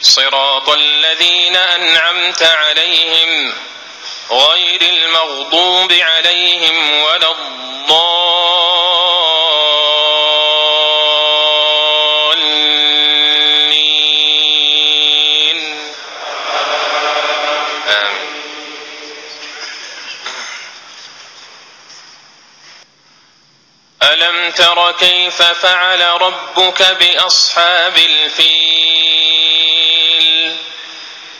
صراط الذين أنعمت عليهم غير المغضوب عليهم ولا الضالين. آمين. ألم تر كيف فعل ربك بأصحاب الفيل؟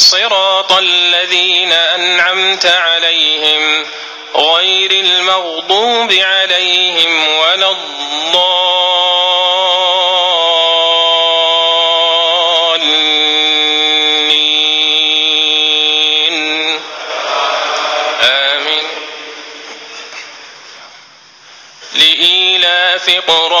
صراط الذين أنعمت عليهم غير المغضوب عليهم ولا الضالين. آمين. لإيلاف قريش.